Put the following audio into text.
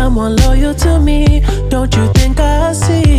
someone loyal to me. Don't you think I see?